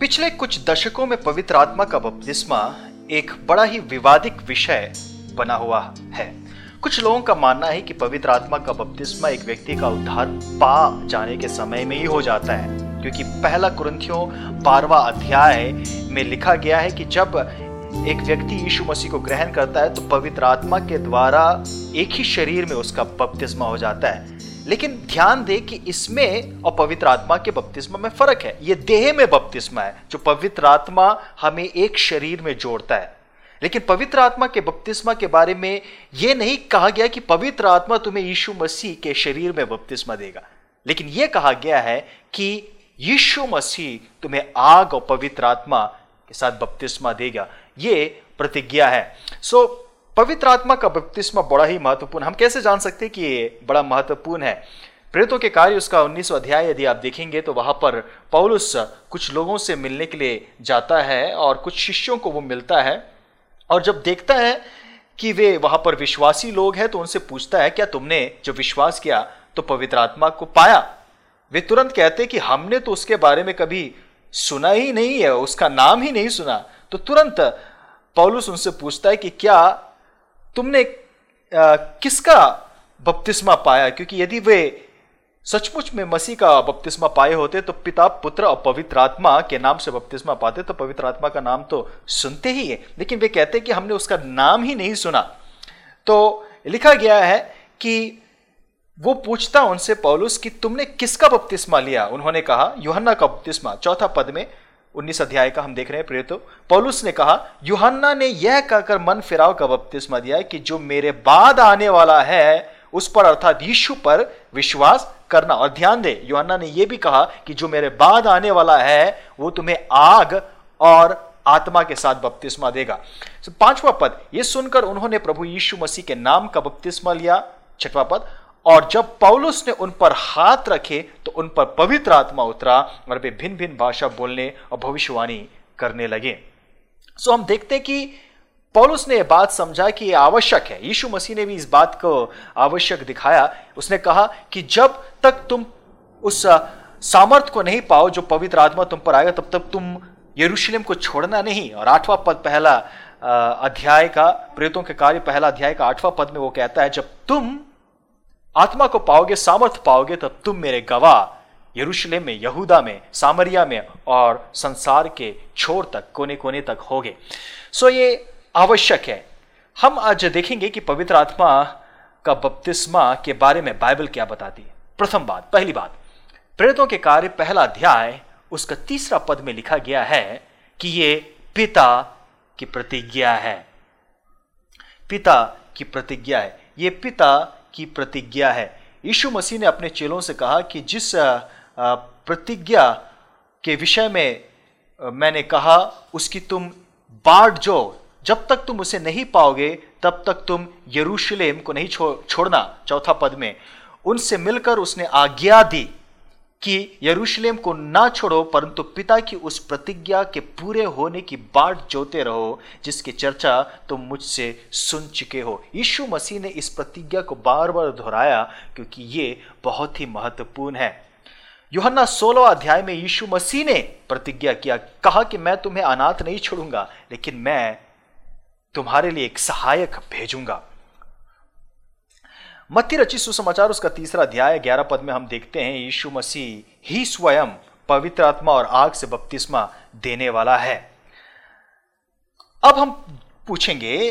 पिछले कुछ दशकों में पवित्र आत्मा का बपतिस्मा एक बड़ा ही विवादित विषय बना हुआ है। कुछ लोगों का मानना है कि पवित्र आत्मा का बपतिस्मा एक व्यक्ति का उद्धार पा जाने के समय में ही हो जाता है, क्योंकि पहला कुरंथियों बारवा अध्याय में लिखा गया है कि जब एक व्यक्ति यीशु मसीह को ग्रहण करता है तो पवित्र आत्मा के द्वारा एक ही शरीर में उसका बपतिस्मा हो जाता है। लेकिन ध्यान दे कि इसमें और पवित्र आत्मा के बपतिस्मा में फ़र्क है। ये देह में बपतिस्मा है जो पवित्र आत्मा हमें एक शरीर में जोड़ता है। लेकिन पवित्र आत्मा के बपतिस्मा के बारे में यह नहीं कहा गया कि पवित्र आत्मा तुम्हें यीशु मसीह के शरीर में बपतिस्मा देगा। लेकिन यह कहा गया है कि यीशु मसीह तुम्हें आग और पवित्र आत्मा के साथ बपतिस्मा देगा। ये प्रतिज्ञा है। सो so, पवित्र आत्मा का बपतिस्मा बड़ा ही महत्वपूर्ण। हम कैसे जान सकते हैं कि ये बड़ा महत्वपूर्ण है? प्रेतों के कार्य उसका उन्नीस अध्याय, यदि आप देखेंगे तो वहाँ पर पौलुस कुछ लोगों से मिलने के लिए जाता है और कुछ शिष्यों को वो मिलता है और जब देखता है कि वे वहाँ पर विश्वासी लोग हैं तो उनसे पूछता है, क्या तुमने जो विश्वास किया तो पवित्र आत्मा को पाया? वे तुरंत कहते कि, हमने तो उसके बारे में कभी सुना ही नहीं है, उसका नाम ही नहीं सुना। तो तुरंत पौलुस उनसे पूछता है कि, क्या तुमने आ, किसका बपतिस्मा पाया? क्योंकि यदि वे सचमुच में मसीह का बपतिस्मा पाए होते तो पिता पुत्र और पवित्र आत्मा के नाम से बपतिस्मा पाते तो पवित्र आत्मा का नाम तो सुनते ही है। लेकिन वे कहते कि हमने उसका नाम ही नहीं सुना। तो लिखा गया है कि वो पूछता उनसे पौलुस कि तुमने किसका बपतिस्मा लिया? उन्होंने कहा युहन्ना का बपतिस्मा। चौथा पद में उन्नीस अध्याय का हम देख रहे हैं प्रेरित पौलुस ने कहा, युहन्ना ने यह कहकर मन फिराव का बपतिस्मा दिया कि जो मेरे बाद आने वाला है, उस पर अर्थात यीशु पर विश्वास करना और ध्यान दे। युहन्ना ने यह भी कहा कि जो मेरे बाद आने वाला है, वो तुम्हें आग और आत्मा के साथ बपतिस्मा देगा। पांचवा पद यह सुनकर उन्होंने प्रभु यीशु मसीह के नाम का बपतिस्मा लिया। छठवा पद और जब पौलुस ने उन पर हाथ रखे तो उन पर पवित्र आत्मा उतरा और वे भिन्न भिन्न भाषा बोलने और भविष्यवाणी करने लगे। सो हम देखते कि पौलुस ने यह बात समझा कि यह आवश्यक है। यीशु मसीह ने भी इस बात को आवश्यक दिखाया। उसने कहा कि जब तक तुम उस सामर्थ को नहीं पाओ, जो पवित्र आत्मा तुम पर आएगा, तब तक तुम यरूशलेम को छोड़ना नहीं। और आठवां पद पहला अध्याय का प्रेतों के कार्य पहला अध्याय का आठवां पद में वो कहता है, जब तुम आत्मा को पाओगे, सामर्थ पाओगे, तब तुम मेरे गवाह, यरूशलेम में, यहूदा में, सामरिया में और संसार के छोर तक कोने कोने तक होगे। सो ये आवश्यक है। हम आज देखेंगे कि पवित्र आत्मा का बपतिस्मा के बारे में बाइबल क्या बताती है। प्रथम बात, पहली बात प्रेतों के कार्य, पहला अध्याय, उसका तीसरा पद में लिखा गया है कि ये पिता की प्रतिज्ञा है। पिता की प्रतिज्ञा है। ये पिता की प्रतिज्ञा है। यीशु मसीह ने अपने चेलों से कहा कि जिस प्रतिज्ञा के विषय में मैंने कहा, उसकी तुम बाढ़ जो, जब तक तुम उसे नहीं पाओगे, तब तक तुम यरूशलेम को नहीं छोड़ना, चौथा पद में। उनसे मिलकर उसने आज्ञा दी। कि यरूशलेम को ना छोड़ो, परंतु पिता की उस प्रतिज्ञा के पूरे होने की बाट जोते रहो, जिसकी चर्चा तुम मुझसे सुन चुके हो। यीशु मसीह ने इस प्रतिज्ञा को बार बार दोहराया, क्योंकि ये बहुत ही महत्वपूर्ण है। योहन्ना सोलह अध्याय में यीशु मसीह ने प्रतिज्ञा किया, कहा कि मैं तुम्हें अनाथ नहीं छोड़ूँगा, लेकिन मैं तुम्हारे लिए एक सहायक भेजूँगा। मत्ती रचित सुसमाचार, उसका तीसरा अध्याय, ग्यारह पद में हम देखते हैं, यीशु मसीह ही स्वयं पवित्र आत्मा और आग से बपतिस्मा देने वाला है। अब हम पूछेंगे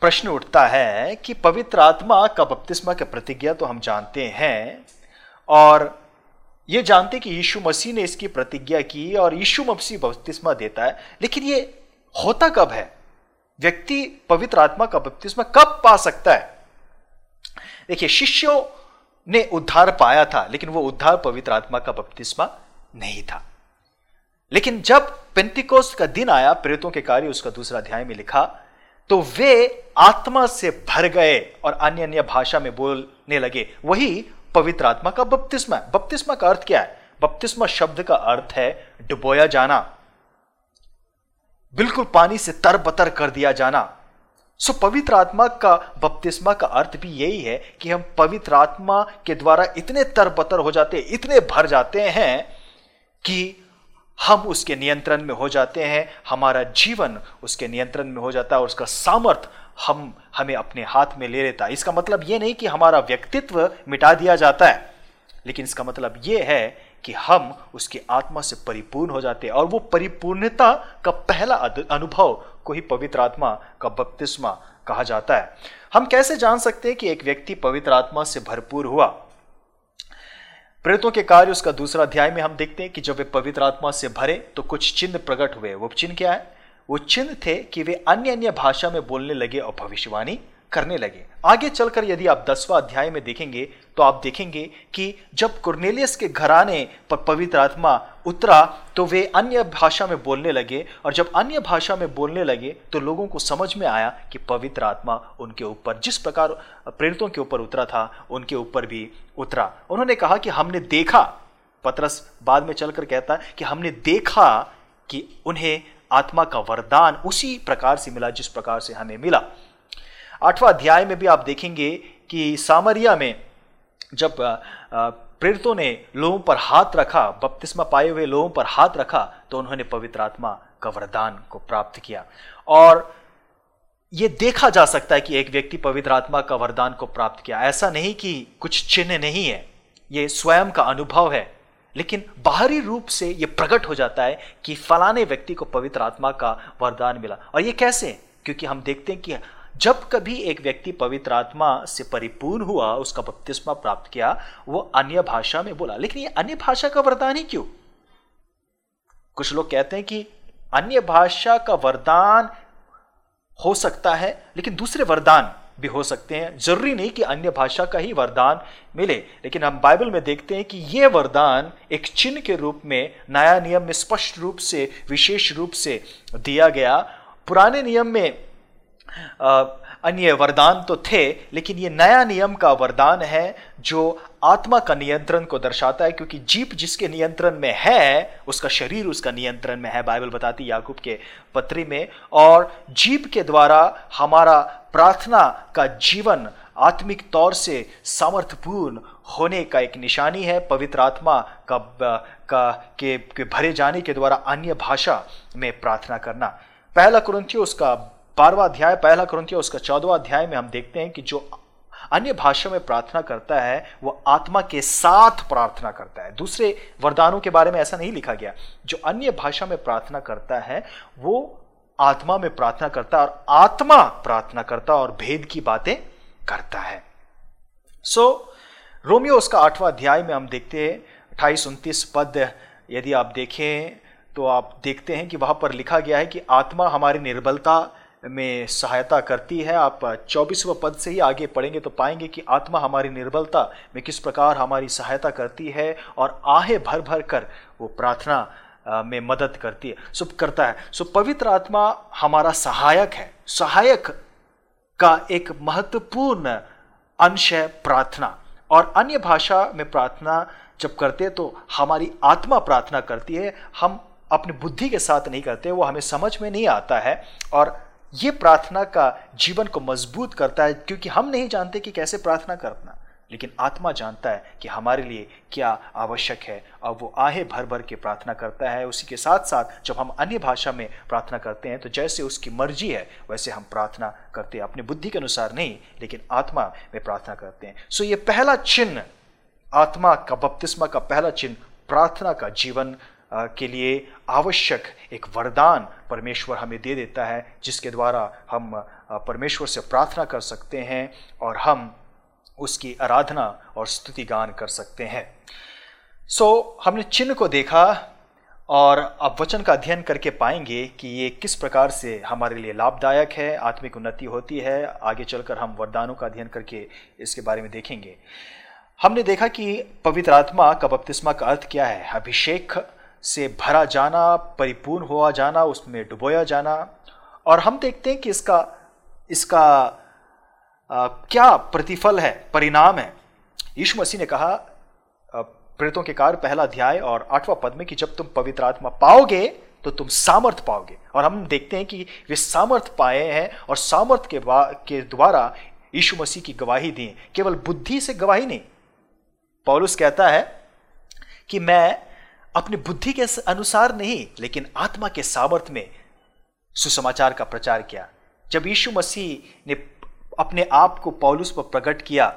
प्रश्न उठता है कि पवित्र आत्मा का बपतिस्मा का प्रतिज्ञा तो हम जानते हैं, और ये जानते कि यीशु मसीह ने इसकी प्रतिज्ञा की और यीशु मसीह बपतिस्मा देता है, लेकिन ये होता कब है? व्यक्ति पवित्र आत्मा का बपतिस्मा कब पा सकता है? देखिए, शिष्यों ने उद्धार पाया था, लेकिन वो उद्धार पवित्र आत्मा का बपतिस्मा नहीं था। लेकिन जब पेंतिकोस का दिन आया प्रेतों के कार्य उसका दूसरा अध्याय में लिखा तो वे आत्मा से भर गए और अन्य अन्य भाषा में बोलने लगे। वही पवित्र आत्मा का बपतिस्मा। बपतिस्मा का अर्थ क्या है? बपतिस्मा शब्द का अर्थ है डुबोया जाना। बिल्कुल पानी से तरबतर कर दिया जाना। सो पवित्र आत्मा का बपतिस्मा का अर्थ भी यही है कि हम पवित्र आत्मा के द्वारा इतने तरबतर हो जाते, इतने भर जाते हैं कि हम उसके नियंत्रण में हो जाते हैं, हमारा जीवन उसके नियंत्रण में हो जाता है और उसका सामर्थ हम, हमें अपने हाथ में ले लेता है। इसका मतलब यह नहीं कि हमारा व्यक्तित्व मिटा दिया जाता है, लेकिन इसका मतलब यह है कि हम उसकी आत्मा से परिपूर्ण हो जाते हैं और वो परिपूर्णता का पहला अनुभव को ही पवित्र आत्मा का बपतिस्मा कहा जाता है। हम कैसे जान सकते हैं कि एक व्यक्ति पवित्र आत्मा से भरपूर हुआ? प्रेतों के कार्य उसका दूसरा अध्याय में हम देखते हैं कि जब वे पवित्र आत्मा से भरे तो कुछ चिन्ह प्रकट हुए। वो चिन्ह क्या है? वो चिन्ह थे कि वे अन्य अन्य भाषा में बोलने लगे और भविष्यवाणी करने लगे। आगे चलकर यदि आप दसवां अध्याय में देखेंगे तो आप देखेंगे कि जब कुर्नेलियस के घराने पर पवित्र आत्मा उतरा तो वे अन्य भाषा में बोलने लगे और जब अन्य भाषा में बोलने लगे तो लोगों को समझ में आया कि पवित्र आत्मा उनके ऊपर, जिस प्रकार प्रेरितों के ऊपर उतरा था, उनके ऊपर भी उतरा। उन्होंने कहा कि हमने देखा। पतरस बाद में चलकर कहता है कि हमने देखा कि उन्हें आत्मा का वरदान उसी प्रकार से मिला, जिस प्रकार से हमें मिला। आठवां अध्याय में भी आप देखेंगे कि सामरिया में जब प्रेरितों ने लोगों पर हाथ रखा, बपतिस्मा पाए हुए लोगों पर हाथ रखा तो उन्होंने पवित्र आत्मा का वरदान को प्राप्त किया। और यह देखा जा सकता है कि एक व्यक्ति पवित्र आत्मा का वरदान को प्राप्त किया। ऐसा नहीं कि कुछ चिन्ह नहीं है, ये स्वयं का अनुभव है, लेकिन बाहरी रूप से यह प्रकट हो जाता है कि फलाने व्यक्ति को पवित्र आत्मा का वरदान मिला। और यह कैसे? क्योंकि हम देखते हैं कि जब कभी एक व्यक्ति पवित्र आत्मा से परिपूर्ण हुआ, उसका बपतिस्मा प्राप्त किया, वो अन्य भाषा में बोला। लेकिन ये अन्य भाषा का वरदान ही क्यों? कुछ लोग कहते हैं कि अन्य भाषा का वरदान हो सकता है, लेकिन दूसरे वरदान भी हो सकते हैं। ज़रूरी नहीं कि अन्य भाषा का ही वरदान मिले, लेकिन हम बाइबल में देखते हैं कि यह वरदान एक चिन्ह के रूप में, नया नियम में स्पष्ट रूप से, विशेष रूप से दिया गया। पुराने नियम में अन्य वरदान तो थे लेकिन ये नया नियम का वरदान है जो आत्मा का नियंत्रण को दर्शाता है क्योंकि जीप जिसके नियंत्रण में है उसका शरीर उसका नियंत्रण में है बाइबल बताती याकूब के पत्री में और जीप के द्वारा हमारा प्रार्थना का जीवन आत्मिक तौर से सामर्थ्यपूर्ण होने का एक निशानी है पवित्र आत्मा का, का के, के भरे जाने के द्वारा अन्य भाषा में प्रार्थना करना। पहला कुरंथियो उसका बारवा अध्याय पहला क्रंथिया उसका चौदवा अध्याय में हम देखते हैं कि जो अन्य भाषा में प्रार्थना करता है वह आत्मा के साथ प्रार्थना करता है। दूसरे वरदानों के बारे में ऐसा नहीं लिखा गया। जो अन्य भाषा में प्रार्थना करता है वो आत्मा में प्रार्थना करता है और आत्मा प्रार्थना करता और भेद की बातें करता है। सो so, रोमियो उसका आठवां अध्याय में हम देखते हैं अट्ठाईस उनतीस पद यदि आप देखें तो आप देखते हैं कि वहाँ पर लिखा गया है कि आत्मा हमारी निर्बलता में सहायता करती है। आप चौबीसवें पद से ही आगे पढ़ेंगे तो पाएँगे कि आत्मा हमारी निर्बलता में किस प्रकार हमारी सहायता करती है और आहे भर भर कर वो प्रार्थना में मदद करती है। सो करता है। सो पवित्र आत्मा हमारा सहायक है। सहायक का एक महत्वपूर्ण अंश है प्रार्थना। और अन्य भाषा में प्रार्थना जब करते हैं तो हमारी आत्मा प्रार्थना करती है। हम अपनी बुद्धि के साथ नहीं करते, वो हमें समझ में नहीं आता है। और ये प्रार्थना का जीवन को मज़बूत करता है, क्योंकि हम नहीं जानते कि कैसे प्रार्थना करना। लेकिन आत्मा जानता है कि हमारे लिए क्या आवश्यक है, और वो आहे भर भर के प्रार्थना करता है। उसी के साथ साथ जब हम अन्य भाषा में प्रार्थना करते हैं तो जैसे उसकी मर्ज़ी है, वैसे हम प्रार्थना करते हैं। अपनी बुद्धि के अनुसार नहीं, लेकिन आत्मा में प्रार्थना करते हैं। सो ये पहला चिन्ह, आत्मा का, बपतिस्मा का पहला चिन्ह प्रार्थना का जीवन के लिए आवश्यक एक वरदान परमेश्वर हमें दे देता है जिसके द्वारा हम परमेश्वर से प्रार्थना कर सकते हैं और हम उसकी आराधना और स्तुति गान कर सकते हैं। सो so, हमने चिन्ह को देखा और अब वचन का अध्ययन करके पाएँगे कि ये किस प्रकार से हमारे लिए लाभदायक है आत्मिक उन्नति होती है। आगे चलकर हम वरदानों का अध्ययन करके इसके बारे में देखेंगे। हमने देखा कि पवित्र आत्मा का बपतिस्मा का अर्थ क्या है? अभिषेक। से भरा जाना परिपूर्ण हुआ जाना उसमें डुबोया जाना। और हम देखते हैं कि इसका इसका आ, क्या प्रतिफल है परिणाम है। यीशु मसीह ने कहा प्रेतों के कार्य पहला अध्याय और आठवां पद में कि जब तुम पवित्र आत्मा पाओगे तो तुम सामर्थ पाओगे। और हम देखते हैं कि वे सामर्थ पाए हैं और सामर्थ के के द्वारा यीशु मसीह की गवाही दी। केवल बुद्धि से गवाही नहीं। पौलुस कहता है कि मैं अपनी बुद्धि के अनुसार नहीं, लेकिन आत्मा के सामर्थ्य में सुसमाचार का प्रचार किया। जब यीशु मसीह ने अपने आप को पौलुस पर प्रकट किया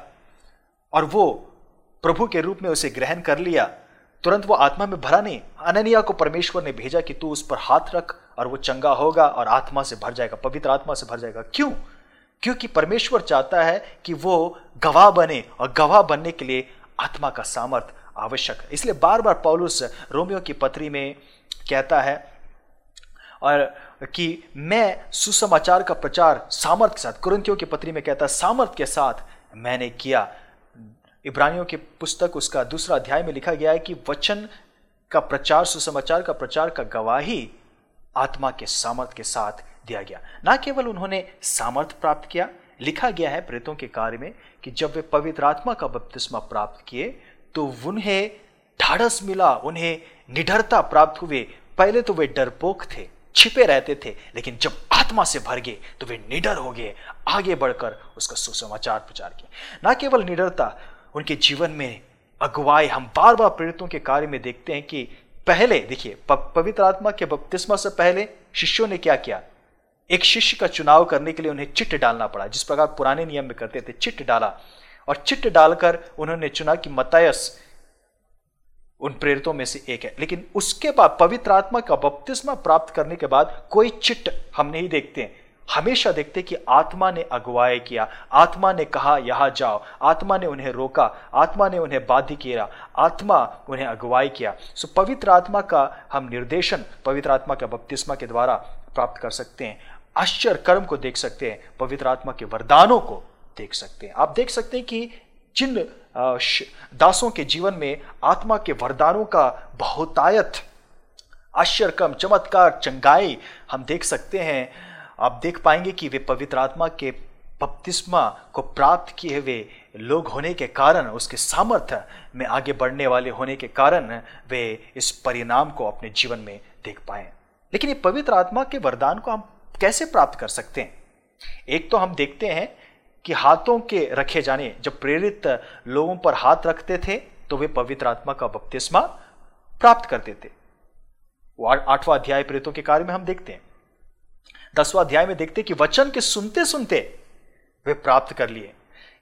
और वो प्रभु के रूप में उसे ग्रहण कर लिया, तुरंत वो आत्मा में भरा नहीं। अननिया को परमेश्वर ने भेजा कि तू उस पर हाथ रख और वो चंगा होगा और आत्मा से भर जाएगा, पवित्र आत्मा से भर जाएगा। क्यों? क्योंकि परमेश्वर चाहता है कि वो गवाह बने और गवाह बनने के लिए आत्मा का सामर्थ आवश्यक। है इसलिए बार बार पौलुस रोमियो की पत्री में कहता है और कि मैं सुसमाचार का प्रचार सामर्थ के साथ कुरंतियों की पत्री में कहता सामर्थ के साथ मैंने किया। इब्रानियों की पुस्तक, उसका दूसरा अध्याय में लिखा गया है कि वचन का प्रचार, सुसमाचार का प्रचार का गवाही आत्मा के सामर्थ के साथ दिया गया। ना केवल उन्होंने सामर्थ प्राप्त किया, लिखा गया है प्रेतों के कार्य में कि जब वे पवित्र आत्मा का बपतिस्मा प्राप्त किए तो उन्हें ढाढ़स मिला, उन्हें निडरता प्राप्त हुए पहले तो वे डरपोक थे, छिपे रहते थे, लेकिन जब आत्मा से भर गए तो वे निडर हो गए, आगे बढ़कर उसका सुसमाचार प्रचार किया। ना केवल निडरता, उनके जीवन में अगुवाई, हम बार बार प्रेरितों के कार्य में देखते हैं कि पहले, देखिए पवित्र आत्मा के बपतिस्मा से पहले शिष्यों ने क्या किया? एक शिष्य का चुनाव करने के लिए उन्हें चिट्ठ डालना पड़ा, जिस प्रकार पुराने नियम में करते थे, चिट्ठ डाला। और चिट्ठ डालकर उन्होंने चुना कि मतयस उन प्रेरितों में से एक है। लेकिन उसके बाद, पवित्र आत्मा का बपतिस्मा प्राप्त करने के बाद कोई चिट्ठ हम नहीं देखते हैं। हमेशा देखते कि आत्मा ने अगुवाई किया, आत्मा ने कहा, यहाँ जाओ। आत्मा ने उन्हें रोका, आत्मा ने उन्हें बाध्य किया, आत्मा उन्हें अगुवाई किया। सो, पवित्र आत्मा का हम निर्देशन, पवित्र आत्मा के बपतिस्मा के द्वारा प्राप्त कर सकते हैं। आश्चर्य कर्म को देख सकते हैं, पवित्र आत्मा के वरदानों को। देख सकते हैं। आप देख सकते हैं कि जिन दासों के जीवन में आत्मा के वरदानों का बहुतायत आश्चर्य कर्म चमत्कार, चंगाई हम देख सकते हैं। आप देख पाएँगे कि वे पवित्र आत्मा के बपतिस्मा को प्राप्त किए हुए लोग होने के कारण, उसके सामर्थ्य में आगे बढ़ने वाले होने के कारण वे इस परिणाम को अपने जीवन में देख पाए। लेकिन ये पवित्र आत्मा के वरदान को हम कैसे प्राप्त कर सकते हैं? एक तो हम देखते हैं कि हाथों के रखे जाने, जब प्रेरित लोगों पर हाथ रखते थे तो वे पवित्र आत्मा का बपतिस्मा प्राप्त करते थे। आठवां अध्याय प्रेरितों के कार्य में हम देखते हैं। दसवां अध्याय में देखते कि वचन के सुनते सुनते वे प्राप्त कर लिए।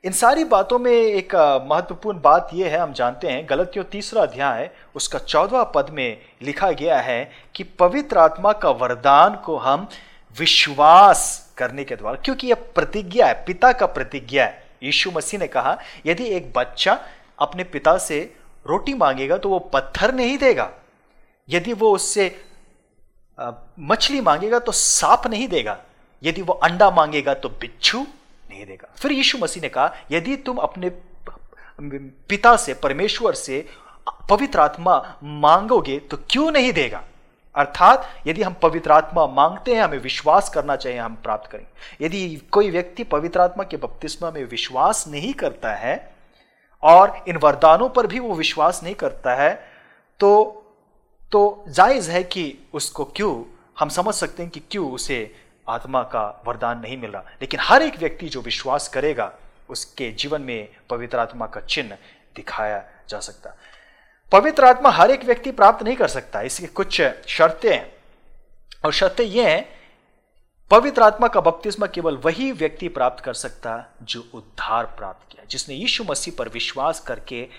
इन सारी बातों में एक महत्वपूर्ण बात यह है, हम जानते हैं, गलतियों तीसरा अध्याय, उसका चौदवा पद में लिखा गया है कि पवित्र आत्मा का वरदान को हम विश्वास करने के द्वारा, क्योंकि यह प्रतिज्ञा है, पिता का प्रतिज्ञा है। यीशु मसीह ने कहा, यदि एक बच्चा अपने पिता से रोटी मांगेगा तो वो पत्थर नहीं देगा। यदि वो उससे मछली मांगेगा तो सांप नहीं देगा। यदि वो अंडा मांगेगा तो बिच्छू नहीं देगा। फिर यीशु मसीह ने कहा, यदि तुम अपने पिता से, परमेश्वर से पवित्र आत्मा मांगोगे तो क्यों नहीं देगा? अर्थात यदि हम पवित्र आत्मा मांगते हैं, हमें विश्वास करना चाहिए, हम प्राप्त करें। यदि कोई व्यक्ति पवित्र आत्मा के बपतिस्मा में विश्वास नहीं करता है और इन वरदानों पर भी वो विश्वास नहीं करता है तो तो जायज़ है कि उसको क्यों, हम समझ सकते हैं कि क्यों उसे आत्मा का वरदान नहीं मिल रहा। लेकिन हर एक व्यक्ति जो विश्वास करेगा, उसके जीवन में पवित्र आत्मा का चिन्ह दिखाया जा सकता। पवित्र आत्मा हर एक व्यक्ति प्राप्त नहीं कर सकता। इसकी कुछ शर्तें हैं। और शर्तें यह हैं, पवित्र आत्मा का बपतिस्मा केवल वही व्यक्ति प्राप्त कर सकता जो उद्धार प्राप्त किया। जिसने यीशु मसीह पर विश्वास करके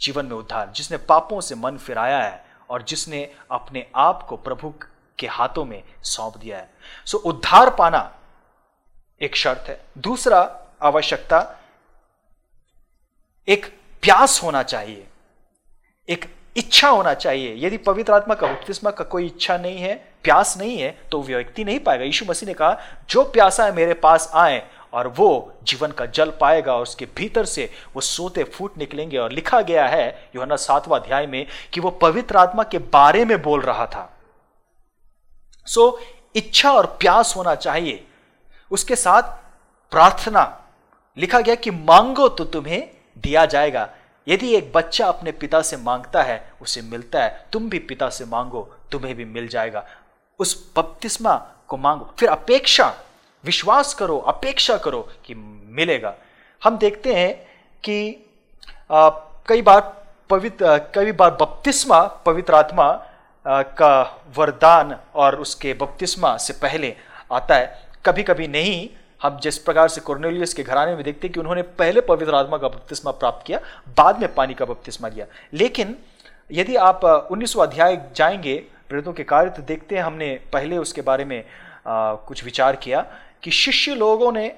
जीवन में उद्धार, जिसने पापों से मन फिराया है और जिसने अपने आप को प्रभु के हाथों में सौंप दिया है। सो, उद्धार पाना एक शर्त है। दूसरा आवश्यकता, एक प्यास होना चाहिए। एक इच्छा होना चाहिए। यदि पवित्र आत्मा का बपतिस्मा का कोई इच्छा नहीं है प्यास नहीं है तो व्यक्ति नहीं पाएगा। यीशु मसीह ने कहा जो प्यासा है मेरे पास आए और वो जीवन का जल पाएगा और उसके भीतर से वो सोते फूट निकलेंगे। और लिखा गया है योहना सातवां अध्याय में कि वो पवित्र आत्मा के बारे में बोल रहा था। सो so, इच्छा और प्यास होना चाहिए। उसके साथ प्रार्थना। लिखा गया कि मांगो तो तुम्हें दिया जाएगा। यदि एक बच्चा अपने पिता से माँगता है उसे मिलता है तुम भी पिता से मांगो तुम्हें भी मिल जाएगा। उस बपतिस्मा को मांगो। फिर अपेक्षा विश्वास करो अपेक्षा करो कि मिलेगा। हम देखते हैं कि आ, कई बार पवित्र कई बार बपतिस्मा पवित्र आत्मा आ, का वरदान और उसके बपतिस्मा से पहले आता है। कभी कभी नहीं हम जिस प्रकार से कोर्नेलियस के घराने में देखते हैं कि उन्होंने पहले पवित्र आत्मा का बपतिस्मा प्राप्त किया बाद में पानी का बपतिस्मा लिया। लेकिन यदि आप उन्नीसवा अध्याय जाएँगे प्रेरितों के कार्य तो देखते हैं हमने पहले उसके बारे में आ, कुछ विचार किया कि शिष्य लोगों ने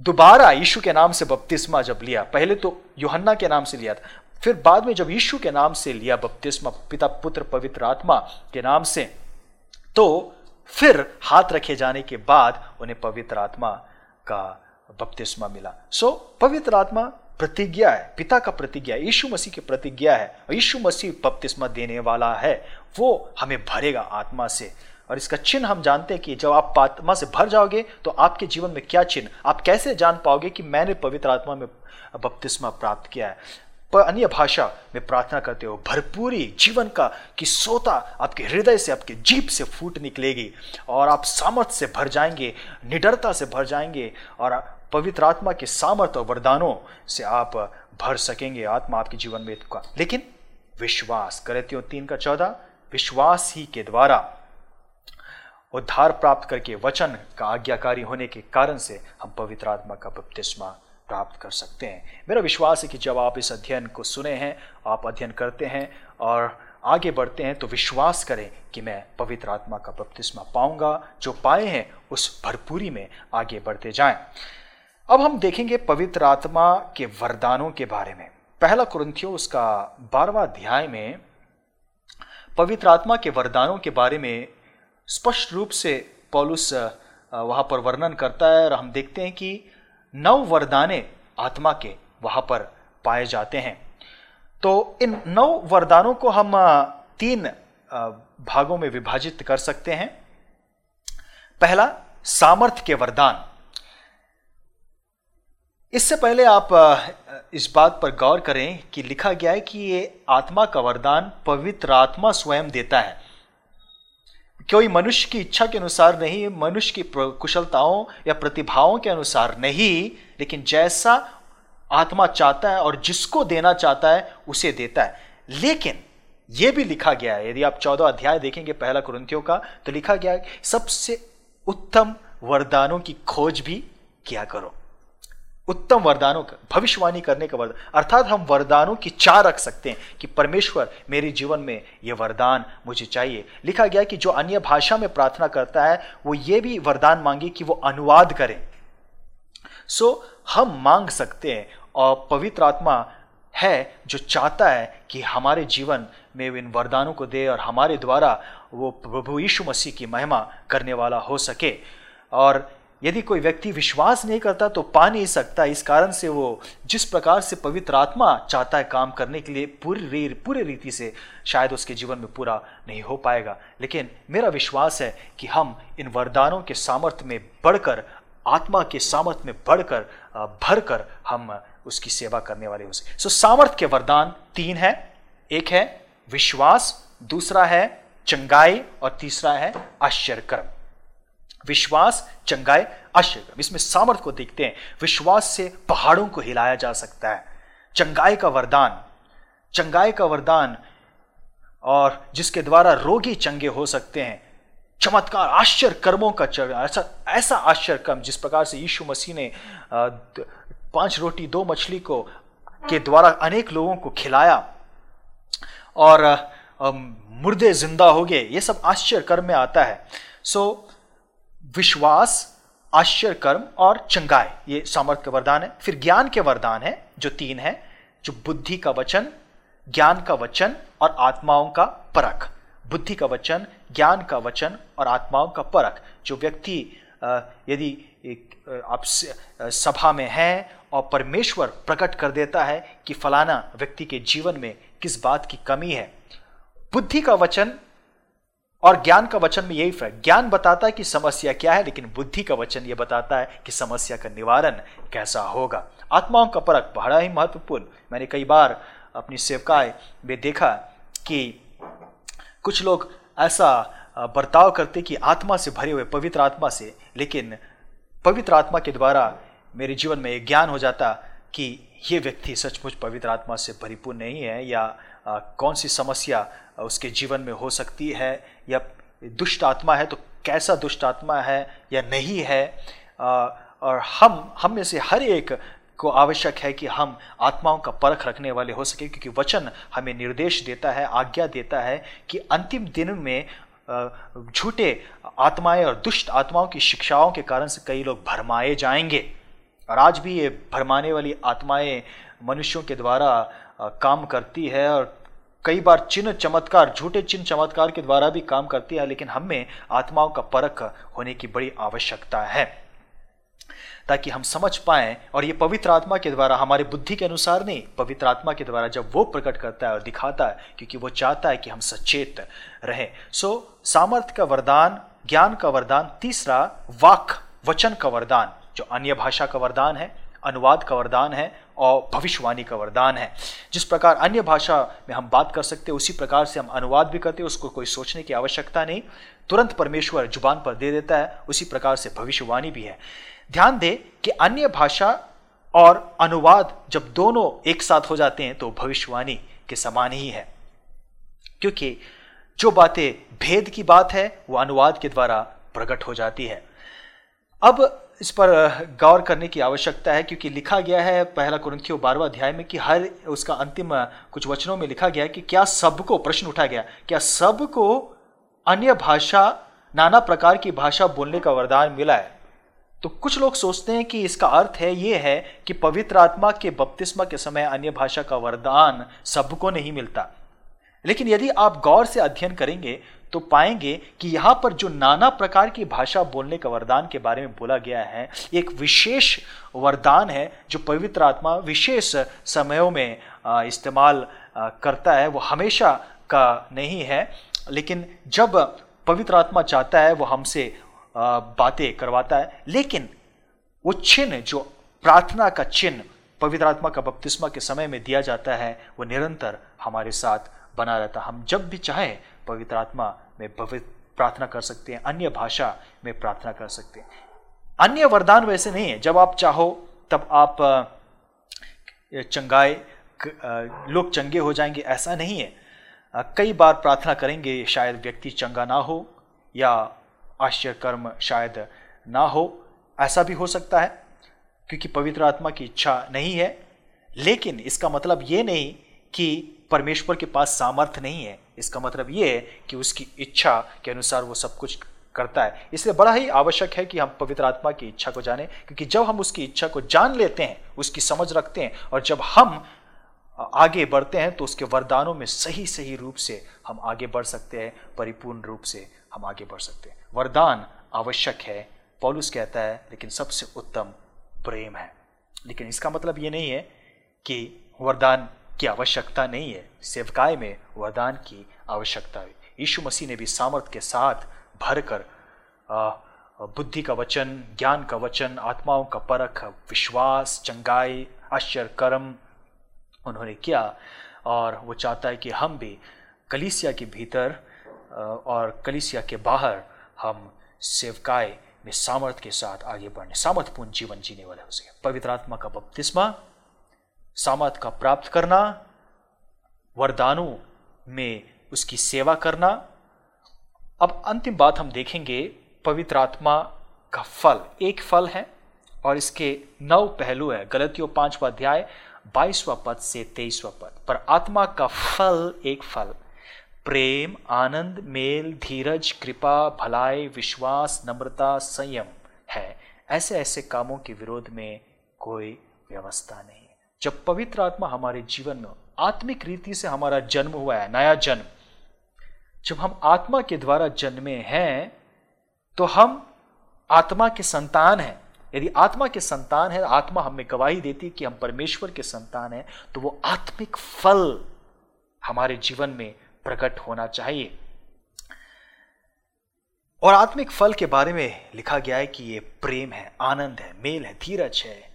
दोबारा यीशु के नाम से बपतिस्मा जब लिया पहले तो योहन्ना के नाम से लिया था फिर बाद में जब यीशु के नाम से लिया बपतिस्मा पिता पुत्र पवित्र आत्मा के नाम से तो फिर हाथ रखे जाने के बाद उन्हें पवित्र आत्मा का बपतिस्मा मिला। सो पवित्र आत्मा प्रतिज्ञा है, पिता का प्रतिज्ञा यीशु मसीह की प्रतिज्ञा है, और यीशु मसीह बपतिस्मा देने वाला है, वो हमें भरेगा आत्मा से। और इसका चिन्ह हम जानते हैं कि जब आप आत्मा से भर जाओगे तो आपके जीवन में क्या चिन्ह? आप कैसे जान पाओगे कि मैंने पवित्र आत्मा में बपतिस्मा प्राप्त किया है? पर अन्य भाषा में प्रार्थना करते हो, भरपूरी जीवन का, कि सोता आपके हृदय से, आपके जीप से फूट निकलेगी और आप सामर्थ्य से भर जाएँगे, निडरता से भर जाएँगे और पवित्र आत्मा के सामर्थ्य और वरदानों से आप भर सकेंगे आत्मा आपके जीवन में का। लेकिन विश्वास करते हो तीन का चौदह, विश्वास ही के द्वारा उद्धार प्राप्त करके वचन का आज्ञाकारी होने के कारण से हम पवित्र आत्मा का बपतिस्मा प्राप्त कर सकते हैं। मेरा विश्वास है कि जब आप इस अध्ययन को सुने हैं, आप अध्ययन करते हैं और आगे बढ़ते हैं तो विश्वास करें कि मैं पवित्र आत्मा का बपतिस्मा पाऊँगा, जो पाए हैं, उस भरपूरी में आगे बढ़ते जाएँ। अब हम देखेंगे पवित्र आत्मा के वरदानों के बारे में। पहला कुरंथियो उसका बारवा अध्याय में पवित्र आत्मा के वरदानों के बारे में स्पष्ट रूप से पॉलुस वहाँ पर वर्णन करता है और हम देखते हैं कि नव वरदाने आत्मा के वहाँ पर पाए जाते हैं। तो इन नौ वरदानों को हम तीन भागों में विभाजित कर सकते हैं। पहला सामर्थ्य के वरदान। इससे पहले आप इस बात पर गौर करें कि लिखा गया है कि ये आत्मा का वरदान पवित्र आत्मा स्वयं देता है। कोई मनुष्य की इच्छा के अनुसार नहीं, मनुष्य की कुशलताओं या प्रतिभाओं के अनुसार नहीं, लेकिन जैसा आत्मा चाहता है और जिसको देना चाहता है, उसे देता है। लेकिन यह भी लिखा गया है, यदि आप चौदह अध्याय देखेंगे पहला कुरंतियों का तो लिखा गया है सबसे उत्तम वरदानों की खोज भी किया करो। उत्तम वरदानों का, भविष्यवाणी करने का वरदान। अर्थात हम वरदानों की चाह रख सकते हैं कि परमेश्वर मेरे जीवन में ये वरदान मुझे चाहिए। लिखा गया कि जो अन्य भाषा में प्रार्थना करता है, वो ये भी वरदान मांगे कि वो अनुवाद करें। सो, हम मांग सकते हैं, और पवित्र आत्मा है जो चाहता है कि हमारे जीवन में इन वरदानों को दे और हमारे द्वारा वो प्रभु यीशु मसीह की महिमा करने वाला हो सके। और यदि कोई व्यक्ति विश्वास नहीं करता तो पा नहीं सकता। इस कारण से वो जिस प्रकार से पवित्र आत्मा चाहता है काम करने के लिए, पूरी पूरे रीति से शायद उसके जीवन में पूरा नहीं हो पाएगा। लेकिन मेरा विश्वास है कि हम इन वरदानों के सामर्थ्य में बढ़कर, आत्मा के सामर्थ्य में बढ़कर भरकर हम उसकी सेवा करने वाले हो सके। सो, सामर्थ्य के वरदान तीन है। एक है विश्वास, दूसरा है चंगाई, और तीसरा है आश्चर्यकर्म। विश्वास, चंगाई आश्चर्य इसमें सामर्थ्य को देखते हैं। विश्वास से पहाड़ों को हिलाया जा सकता है। चंगाई का वरदान, चंगाई का वरदान और जिसके द्वारा रोगी चंगे हो सकते हैं। चमत्कार आश्चर्य कर्मों का ऐसा ऐसा आश्चर्य कर्म जिस प्रकार से यीशु मसीह ने पाँच रोटी, दो मछली को, के द्वारा अनेक लोगों को खिलाया और मुर्दे ज़िंदा हो गए। ये सब आश्चर्य कर्म में आता है। सो विश्वास, आश्चर्य, कर्म और चंगाई, ये सामर्थ्य का वरदान है। फिर ज्ञान के वरदान है, जो तीन है, जो बुद्धि का वचन, ज्ञान का वचन और आत्माओं का परख। बुद्धि का वचन, ज्ञान का वचन और आत्माओं का परख। जो व्यक्ति यदि आप सभा में है और परमेश्वर प्रकट कर देता है कि फलाना व्यक्ति के जीवन में किस बात की कमी है, बुद्धि का वचन और ज्ञान का वचन में यही फ़र्क, ज्ञान बताता है कि समस्या क्या है, लेकिन बुद्धि का वचन यह बताता है कि समस्या का निवारण कैसा होगा। आत्माओं का परख बड़ा ही महत्वपूर्ण। मैंने कई बार अपनी सेवकाएँ में देखा कि कुछ लोग ऐसा बर्ताव करते कि आत्मा से भरे हुए पवित्र आत्मा से, लेकिन पवित्र आत्मा के द्वारा मेरे जीवन में एक ज्ञान हो जाता कि ये व्यक्ति सचमुच पवित्र आत्मा से परिपूर्ण नहीं है या कौन सी समस्या उसके जीवन में हो सकती है, या दुष्ट आत्मा है तो कैसा दुष्ट आत्मा है या नहीं है और हम हम में से हर एक को आवश्यक है कि हम आत्माओं का परख रखने वाले हो सके, क्योंकि वचन हमें निर्देश देता है, आज्ञा देता है कि अंतिम दिन में झूठे आत्माएँ और दुष्ट आत्माओं की शिक्षाओं के कारण से कई लोग भरमाए जाएँगे। और आज भी ये भरमाने वाली आत्माएँ मनुष्यों के द्वारा काम करती है और कई बार चिन्ह चमत्कार, झूठे चिन्ह चमत्कार के द्वारा भी काम करती है, लेकिन हमें आत्माओं का परख होने की बड़ी आवश्यकता है। ताकि हम समझ पाए और ये पवित्र आत्मा के द्वारा, हमारे बुद्धि के अनुसार नहीं, पवित्र आत्मा के द्वारा जब वो प्रकट करता है और दिखाता है, क्योंकि वो चाहता है कि हम सचेत रहें। सो सामर्थ्य का वरदान, ज्ञान का वरदान, तीसरा, वाक, वचन का वरदान, जो अन्य भाषा का वरदान है, अनुवाद का वरदान है और भविष्यवाणी का वरदान है। जिस प्रकार अन्य भाषा में हम बात कर सकते हैं, उसी प्रकार से हम अनुवाद भी करते हैं, उसको कोई सोचने की आवश्यकता नहीं। तुरंत परमेश्वर ज़ुबान पर दे देता है, उसी प्रकार से भविष्यवाणी भी है। ध्यान दें कि अन्य भाषा और अनुवाद जब दोनों एक साथ हो जाते हैं तो भविष्यवाणी के समान ही है। क्योंकि जो बातें भेद की बात है, वो अनुवाद के द्वारा प्रकट हो जाती है। अब इस पर गौर करने की आवश्यकता है, क्योंकि लिखा गया है पहला कुरंथियों बारवा अध्याय में कि हर उसका अंतिम कुछ वचनों में लिखा गया है कि क्या सबको, प्रश्न उठा गया, क्या सबको अन्य भाषा, नाना प्रकार की भाषा बोलने का वरदान मिला है। तो कुछ लोग सोचते हैं कि इसका अर्थ है, ये है कि पवित्र आत्मा के बपतिस्मा के समय अन्य भाषा का वरदान सबको नहीं मिलता। लेकिन यदि आप गौर से अध्ययन करेंगे तो पाएँगे कि यहाँ पर जो नाना प्रकार की भाषा बोलने का वरदान के बारे में बोला गया है एक विशेष वरदान है जो पवित्र आत्मा विशेष समयों में इस्तेमाल करता है। वो हमेशा का नहीं है, लेकिन जब पवित्र आत्मा चाहता है, वो हमसे बातें करवाता है। लेकिन वो चिन्ह, जो प्रार्थना का चिन्ह पवित्र आत्मा का बपतिस्मा के समय में दिया जाता है, वो निरंतर हमारे साथ बना रहता हम जब भी चाहें पवित्र आत्मा में पवित्र प्रार्थना कर सकते हैं, अन्य भाषा में प्रार्थना कर सकते हैं। अन्य वरदान वैसे नहीं है। जब आप चाहो, तब आप चंगाए लोग चंगे हो जाएँगे, ऐसा नहीं है। कई बार प्रार्थना करेंगे, शायद व्यक्ति चंगा ना हो, या आश्चर्य कर्म शायद ना हो, ऐसा भी हो सकता है, क्योंकि पवित्र आत्मा की इच्छा नहीं है। लेकिन इसका मतलब ये नहीं कि परमेश्वर के पास सामर्थ्य नहीं है। इसका मतलब ये है कि उसकी इच्छा के अनुसार वो सब कुछ करता है। इसलिए बड़ा ही आवश्यक है कि हम पवित्र आत्मा की इच्छा को जानें, क्योंकि जब हम उसकी इच्छा को जान लेते हैं, उसकी समझ रखते हैं और जब हम आगे बढ़ते हैं तो उसके वरदानों में सही सही रूप से हम आगे बढ़ सकते हैं, परिपूर्ण रूप से हम आगे बढ़ सकते हैं। वरदान आवश्यक है, पॉलुस कहता है, लेकिन सबसे उत्तम प्रेम है। लेकिन इसका मतलब ये नहीं है कि वरदान की आवश्यकता नहीं है। सेवकाय में वरदान की आवश्यकता है। यीशु मसीह ने भी सामर्थ के साथ भरकर बुद्धि का वचन, ज्ञान का वचन, आत्माओं का परख, विश्वास, चंगाई, आश्चर्य, कर्म उन्होंने किया। और वो चाहता है कि हम भी कलीसिया के भीतर और कलिसिया के बाहर हम सेवकाय में सामर्थ्य के साथ आगे बढ़ने, सामर्थ्यपूर्ण जीवन जीने वाले हो सके। पवित्र आत्मा का बपतिस्मा सामर्थ का प्राप्त करना, वरदानों में उसकी सेवा करना। अब अंतिम बात हम देखेंगे पवित्र आत्मा का फल। एक फल है और इसके नौ पहलू है। गलतियों पांचवा अध्याय, बाईसवा पद से तेईसवा पद। पर आत्मा का फल एक फल। प्रेम, आनंद, मेल, धीरज, कृपा, भलाई, विश्वास, नम्रता, संयम है। ऐसे ऐसे कामों के विरोध में कोई व्यवस्था नहीं। जब पवित्र आत्मा हमारे जीवन में आत्मिक रीति से हमारा जन्म हुआ है, नया जन्म, जब हम आत्मा के द्वारा जन्मे हैं तो हम आत्मा के संतान हैं। यदि आत्मा के संतान है, आत्मा हमें गवाही देती कि हम परमेश्वर के संतान हैं तो वो आत्मिक फल हमारे जीवन में प्रकट होना चाहिए। और आत्मिक फल के बारे में लिखा गया है कि ये प्रेम है, आनंद है, मेल है, धीरज है।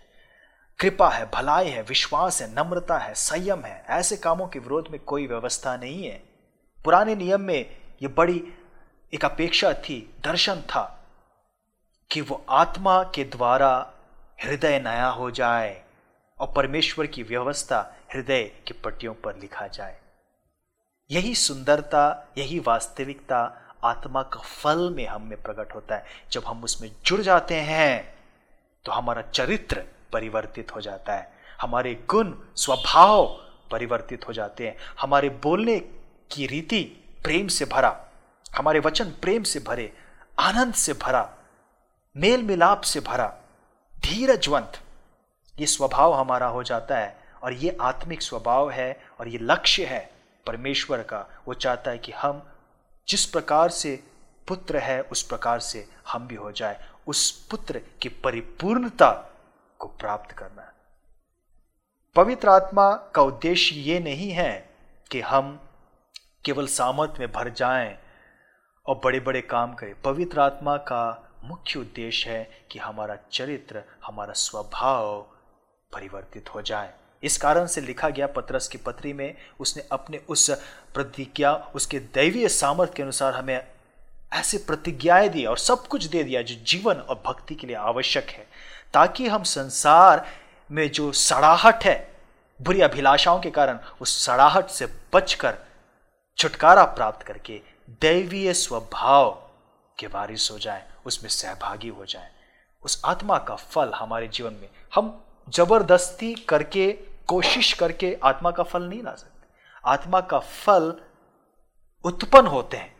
कृपा है, भलाई है, विश्वास है, नम्रता है, संयम है। ऐसे कामों के विरोध में कोई व्यवस्था नहीं है। पुराने नियम में ये बड़ी एक अपेक्षा थी, दर्शन था कि वो आत्मा के द्वारा हृदय नया हो जाए और परमेश्वर की व्यवस्था हृदय की पट्टियों पर लिखा जाए। यही सुंदरता, यही वास्तविकता आत्मा का फल में हम में प्रकट होता है। जब हम उसमें जुड़ जाते हैं तो हमारा चरित्र परिवर्तित हो जाता है। हमारे गुण, स्वभाव परिवर्तित हो जाते हैं। हमारे बोलने की रीति प्रेम से भरा, हमारे वचन प्रेम से भरे, आनंद से भरा मेल मिलाप से भरा, धीरजवंत, ये स्वभाव हमारा हो जाता है और ये आत्मिक स्वभाव है और ये लक्ष्य है परमेश्वर का। वो चाहता है कि हम जिस प्रकार से पुत्र है, उस प्रकार से हम भी हो जाए। उस पुत्र की परिपूर्णता को प्राप्त करना पवित्र आत्मा का उद्देश्य ये नहीं है कि हम केवल सामर्थ में भर जाएँ और बड़े बड़े काम करें। पवित्र आत्मा का मुख्य उद्देश्य है कि हमारा चरित्र, हमारा स्वभाव परिवर्तित हो जाए। इस कारण से लिखा गया पत्रस की पत्री में उसने अपने उस प्रतिज्ञा, उसके दैवीय सामर्थ्य के अनुसार हमें ऐसे प्रतिज्ञाएँ दी और सब कुछ दे दिया जो जीवन और भक्ति के लिए आवश्यक है। ताकि हम संसार में जो सड़ाहट है, बुरी अभिलाषाओं के कारण, उस सड़ाहट से बचकर छुटकारा प्राप्त करके दैवीय स्वभाव के वारिस हो जाए, उसमें सहभागी हो जाए। उस आत्मा का फल हमारे जीवन में, हम ज़बरदस्ती करके, कोशिश करके आत्मा का फल नहीं ला सकते। आत्मा का फल उत्पन्न होते हैं,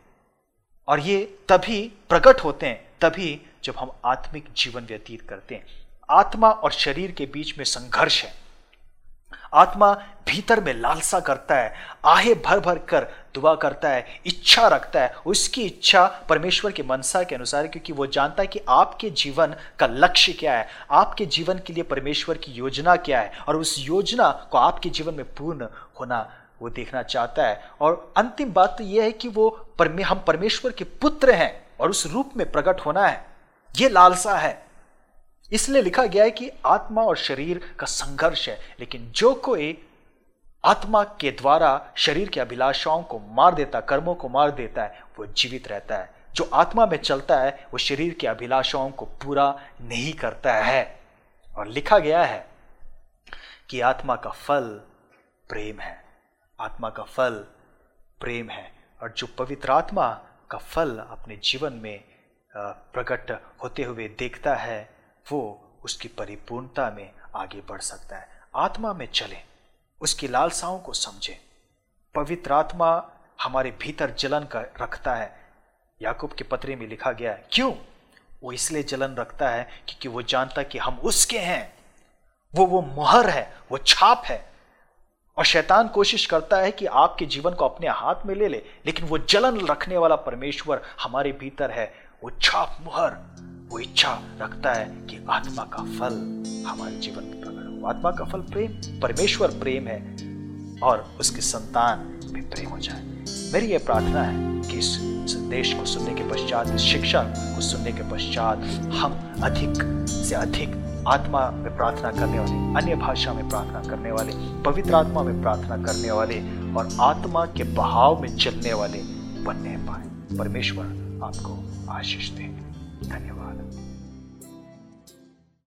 और ये तभी प्रकट होते हैं, तभी जब हम आत्मिक जीवन व्यतीत करते हैं। आत्मा और शरीर के बीच में संघर्ष है। आत्मा भीतर में लालसा करता है, आहे भर भर कर दुआ करता है, इच्छा रखता है। उसकी इच्छा परमेश्वर के मनसा के अनुसार क्योंकि वो जानता है कि आपके जीवन का लक्ष्य क्या है, आपके जीवन के लिए परमेश्वर की योजना क्या है, और उस योजना को आपके जीवन में पूर्ण होना, वो देखना चाहता है। और अंतिम बात तो यह है कि वो परमे, हम परमेश्वर के पुत्र हैं और उस रूप में प्रकट होना है। ये लालसा है। इसलिए लिखा गया है कि आत्मा और शरीर का संघर्ष है, लेकिन जो कोई आत्मा के द्वारा शरीर की अभिलाषाओं को मार देता कर्मों को मार देता है, वो जीवित रहता है। जो आत्मा में चलता है, वो शरीर की अभिलाषाओं को पूरा नहीं करता है। और लिखा गया है कि आत्मा का फल प्रेम है। आत्मा का फल प्रेम है। और जो पवित्र आत्मा का फल अपने जीवन में प्रकट होते हुए देखता है वो उसकी परिपूर्णता में आगे बढ़ सकता है। आत्मा में चले, उसकी लालसाओं को समझे। पवित्र आत्मा हमारे भीतर जलन का रखता है। याकूब के पत्र में लिखा गया है, क्यों? वो इसलिए जलन रखता है क्योंकि वो जानता कि हम उसके हैं। वो वो मुहर है, वो छाप है। और शैतान कोशिश करता है कि आपके जीवन को अपने हाथ में ले ले, लेकिन वो जलन रखने वाला परमेश्वर हमारे भीतर है। वो छाप, मुहर। वो इच्छा रखता है कि आत्मा का फल हमारे जीवन में प्रकट हो। आत्मा का फल प्रेम, परमेश्वर प्रेम है और उसके संतान भी प्रेम हो जाए। मेरी यह प्रार्थना है कि इस संदेश को सुनने के पश्चात, इस शिक्षा को सुनने के पश्चात हम अधिक से अधिक आत्मा में प्रार्थना करने वाले, अन्य भाषा में प्रार्थना करने वाले, पवित्र आत्मा में प्रार्थना करने वाले और आत्मा के बहाव में चलने वाले बनने पाए। परमेश्वर आपको आशीष दे। धन्यवाद।